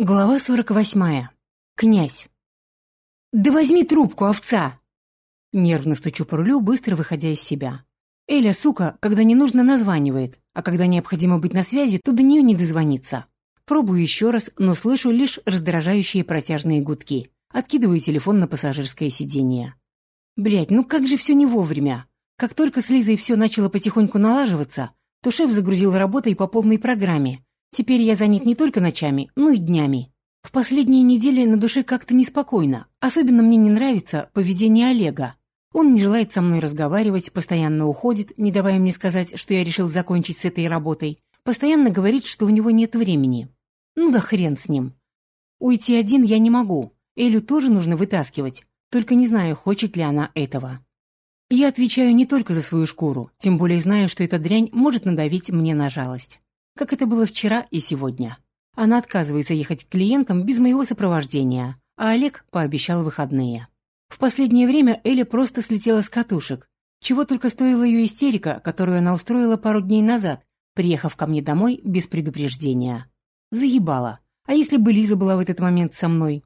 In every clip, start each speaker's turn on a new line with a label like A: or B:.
A: Глава сорок восьмая. Князь. «Да возьми трубку, овца!» Нервно стучу по рулю, быстро выходя из себя. Эля, сука, когда не нужно, названивает, а когда необходимо быть на связи, то до нее не дозвониться. Пробую еще раз, но слышу лишь раздражающие протяжные гудки. Откидываю телефон на пассажирское сиденье. Блять, ну как же все не вовремя. Как только с Лизой все начало потихоньку налаживаться, то шеф загрузил работой по полной программе, Теперь я занят не только ночами, но и днями. В последние недели на душе как-то неспокойно. Особенно мне не нравится поведение Олега. Он не желает со мной разговаривать, постоянно уходит, не давая мне сказать, что я решил закончить с этой работой. Постоянно говорит, что у него нет времени. Ну да хрен с ним. Уйти один я не могу. Элю тоже нужно вытаскивать. Только не знаю, хочет ли она этого. Я отвечаю не только за свою шкуру, тем более знаю, что эта дрянь может надавить мне на жалость как это было вчера и сегодня. Она отказывается ехать к клиентам без моего сопровождения, а Олег пообещал выходные. В последнее время Эля просто слетела с катушек. Чего только стоила ее истерика, которую она устроила пару дней назад, приехав ко мне домой без предупреждения. Заебала. А если бы Лиза была в этот момент со мной?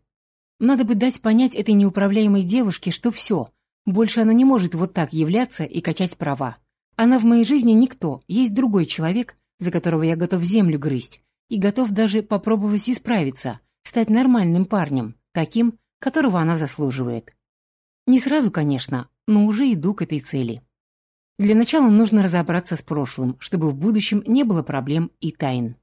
A: Надо бы дать понять этой неуправляемой девушке, что все, больше она не может вот так являться и качать права. Она в моей жизни никто, есть другой человек, за которого я готов землю грызть, и готов даже попробовать исправиться, стать нормальным парнем, таким, которого она заслуживает. Не сразу, конечно, но уже иду к этой цели. Для начала нужно разобраться с прошлым, чтобы в будущем не было проблем и тайн.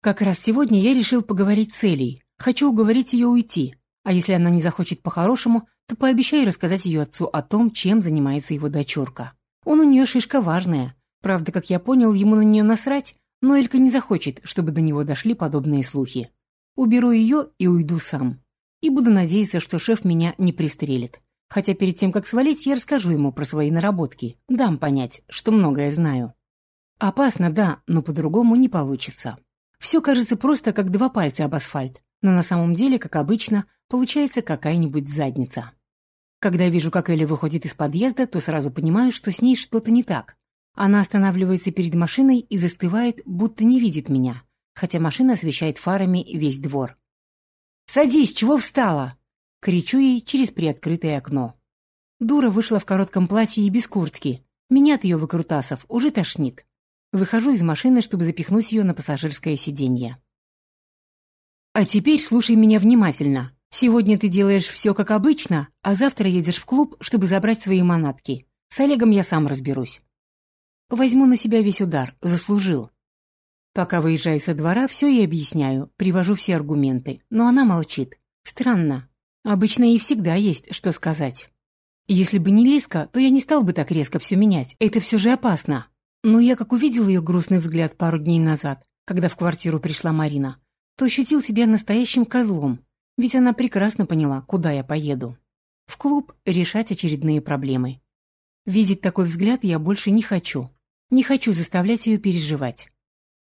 A: Как раз сегодня я решил поговорить с Элей. Хочу уговорить ее уйти, а если она не захочет по-хорошему, то пообещаю рассказать ее отцу о том, чем занимается его дочурка. Он у нее шишка важная, Правда, как я понял, ему на нее насрать, но Элька не захочет, чтобы до него дошли подобные слухи. Уберу ее и уйду сам. И буду надеяться, что шеф меня не пристрелит. Хотя перед тем, как свалить, я расскажу ему про свои наработки. Дам понять, что многое знаю. Опасно, да, но по-другому не получится. Все кажется просто как два пальца об асфальт, но на самом деле, как обычно, получается какая-нибудь задница. Когда вижу, как Элли выходит из подъезда, то сразу понимаю, что с ней что-то не так. Она останавливается перед машиной и застывает, будто не видит меня, хотя машина освещает фарами весь двор. «Садись, чего встала?» — кричу ей через приоткрытое окно. Дура вышла в коротком платье и без куртки. Меня от ее выкрутасов уже тошнит. Выхожу из машины, чтобы запихнуть ее на пассажирское сиденье. «А теперь слушай меня внимательно. Сегодня ты делаешь все как обычно, а завтра едешь в клуб, чтобы забрать свои манатки. С Олегом я сам разберусь. Возьму на себя весь удар, заслужил. Пока выезжаю со двора, все и объясняю, привожу все аргументы, но она молчит. Странно. Обычно ей всегда есть что сказать. Если бы не Лиска, то я не стал бы так резко все менять, это все же опасно. Но я как увидел ее грустный взгляд пару дней назад, когда в квартиру пришла Марина, то ощутил себя настоящим козлом, ведь она прекрасно поняла, куда я поеду. В клуб решать очередные проблемы. Видеть такой взгляд я больше не хочу. Не хочу заставлять ее переживать.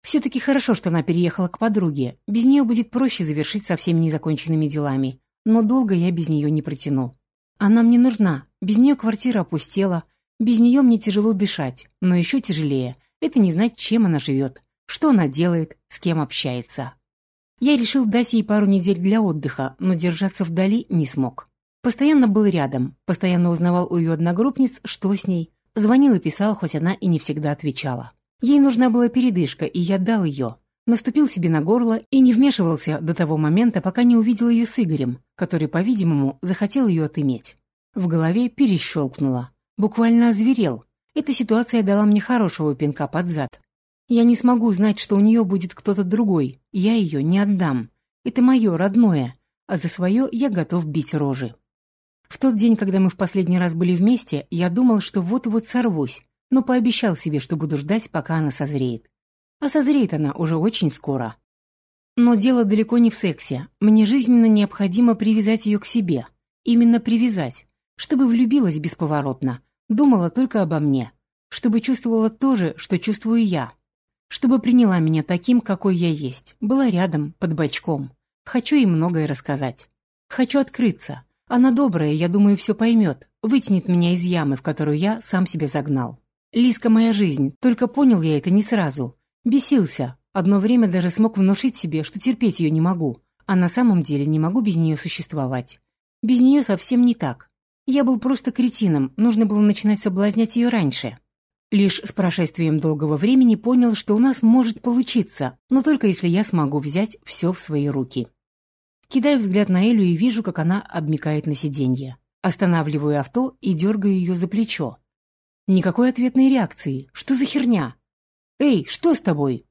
A: Все-таки хорошо, что она переехала к подруге. Без нее будет проще завершить со всеми незаконченными делами. Но долго я без нее не протяну. Она мне нужна. Без нее квартира опустела. Без нее мне тяжело дышать. Но еще тяжелее – это не знать, чем она живет, что она делает, с кем общается. Я решил дать ей пару недель для отдыха, но держаться вдали не смог. Постоянно был рядом, постоянно узнавал у ее одногруппниц, что с ней, Звонил и писал, хоть она и не всегда отвечала. Ей нужна была передышка, и я дал ее. Наступил себе на горло и не вмешивался до того момента, пока не увидел ее с Игорем, который, по-видимому, захотел ее отыметь. В голове перещелкнуло. Буквально озверел. Эта ситуация дала мне хорошего пинка под зад. Я не смогу знать, что у нее будет кто-то другой. Я ее не отдам. Это мое родное, а за свое я готов бить рожи. В тот день, когда мы в последний раз были вместе, я думал, что вот-вот сорвусь, но пообещал себе, что буду ждать, пока она созреет. А созреет она уже очень скоро. Но дело далеко не в сексе. Мне жизненно необходимо привязать ее к себе. Именно привязать. Чтобы влюбилась бесповоротно. Думала только обо мне. Чтобы чувствовала то же, что чувствую я. Чтобы приняла меня таким, какой я есть. Была рядом, под бочком. Хочу ей многое рассказать. Хочу открыться. Она добрая, я думаю, все поймет, вытянет меня из ямы, в которую я сам себе загнал. Лиска моя жизнь, только понял я это не сразу. Бесился. Одно время даже смог внушить себе, что терпеть ее не могу. А на самом деле не могу без нее существовать. Без нее совсем не так. Я был просто кретином, нужно было начинать соблазнять ее раньше. Лишь с прошествием долгого времени понял, что у нас может получиться, но только если я смогу взять все в свои руки. Кидаю взгляд на Элю и вижу, как она обмикает на сиденье. Останавливаю авто и дергаю ее за плечо. Никакой ответной реакции. Что за херня? «Эй, что с тобой?»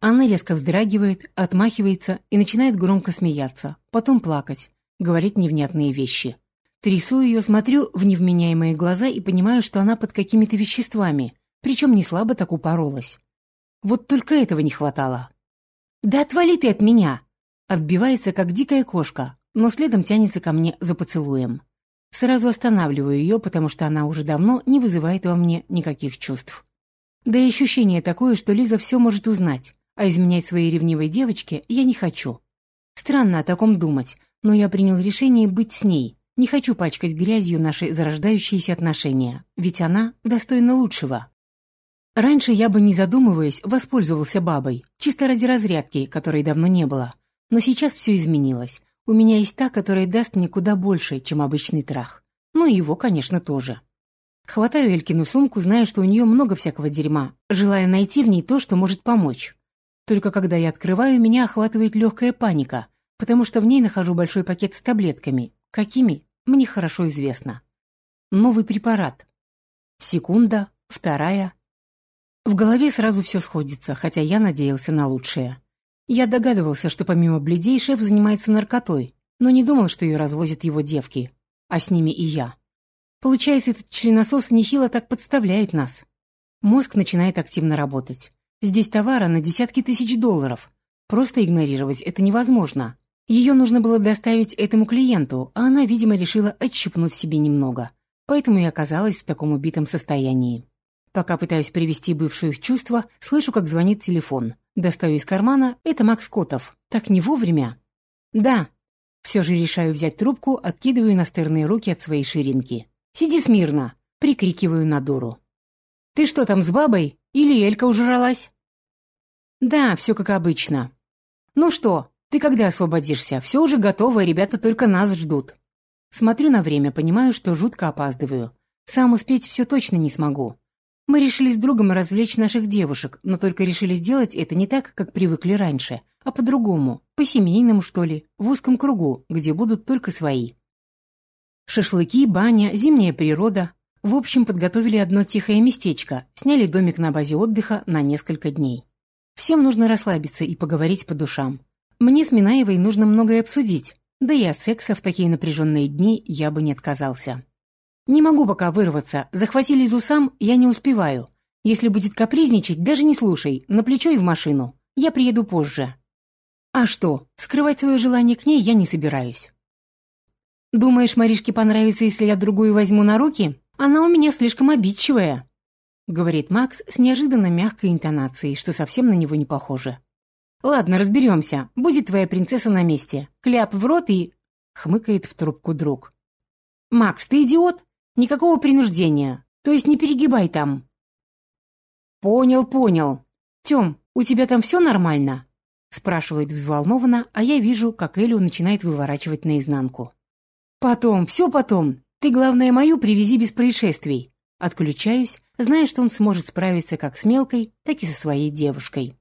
A: Она резко вздрагивает, отмахивается и начинает громко смеяться, потом плакать, говорить невнятные вещи. Трясу ее, смотрю в невменяемые глаза и понимаю, что она под какими-то веществами, причем не слабо так упоролась. Вот только этого не хватало. «Да отвали ты от меня!» Отбивается, как дикая кошка, но следом тянется ко мне за поцелуем. Сразу останавливаю ее, потому что она уже давно не вызывает во мне никаких чувств. Да и ощущение такое, что Лиза все может узнать, а изменять своей ревнивой девочке я не хочу. Странно о таком думать, но я принял решение быть с ней. Не хочу пачкать грязью наши зарождающиеся отношения, ведь она достойна лучшего. Раньше я бы, не задумываясь, воспользовался бабой, чисто ради разрядки, которой давно не было. Но сейчас все изменилось. У меня есть та, которая даст мне куда больше, чем обычный трах. Ну и его, конечно, тоже. Хватаю Элькину сумку, зная, что у нее много всякого дерьма, желая найти в ней то, что может помочь. Только когда я открываю, меня охватывает легкая паника, потому что в ней нахожу большой пакет с таблетками. Какими? Мне хорошо известно. Новый препарат. Секунда, вторая. В голове сразу все сходится, хотя я надеялся на лучшее. Я догадывался, что помимо бледей шеф занимается наркотой, но не думал, что ее развозят его девки, а с ними и я. Получается, этот членосос нехило так подставляет нас. Мозг начинает активно работать. Здесь товара на десятки тысяч долларов. Просто игнорировать это невозможно. Ее нужно было доставить этому клиенту, а она, видимо, решила отщипнуть себе немного. Поэтому и оказалась в таком убитом состоянии. Пока пытаюсь привести бывшую в чувство, слышу, как звонит телефон. Достаю из кармана, это Макс Котов. Так не вовремя. Да. Все же решаю взять трубку, откидываю настырные руки от своей ширинки. «Сиди смирно!» — прикрикиваю на дуру. «Ты что там с бабой? Или Элька ужралась?» «Да, все как обычно». «Ну что, ты когда освободишься? Все уже готово, ребята только нас ждут». Смотрю на время, понимаю, что жутко опаздываю. Сам успеть все точно не смогу. Мы решили с другом развлечь наших девушек, но только решили сделать это не так, как привыкли раньше, а по-другому, по-семейному, что ли, в узком кругу, где будут только свои. Шашлыки, баня, зимняя природа. В общем, подготовили одно тихое местечко, сняли домик на базе отдыха на несколько дней. Всем нужно расслабиться и поговорить по душам. Мне с Минаевой нужно многое обсудить, да и от секса в такие напряженные дни я бы не отказался. Не могу пока вырваться, захватили Зусам, я не успеваю. Если будет капризничать, даже не слушай, на плечо и в машину. Я приеду позже. А что, скрывать свое желание к ней я не собираюсь. «Думаешь, Маришке понравится, если я другую возьму на руки? Она у меня слишком обидчивая», — говорит Макс с неожиданно мягкой интонацией, что совсем на него не похоже. «Ладно, разберемся. Будет твоя принцесса на месте. Кляп в рот и...» — хмыкает в трубку друг. «Макс, ты идиот? Никакого принуждения. То есть не перегибай там». «Понял, понял. Тём, у тебя там все нормально?» спрашивает взволнованно, а я вижу, как Элю начинает выворачивать наизнанку. «Потом, все потом. Ты, главное, мою привези без происшествий». Отключаюсь, зная, что он сможет справиться как с мелкой, так и со своей девушкой.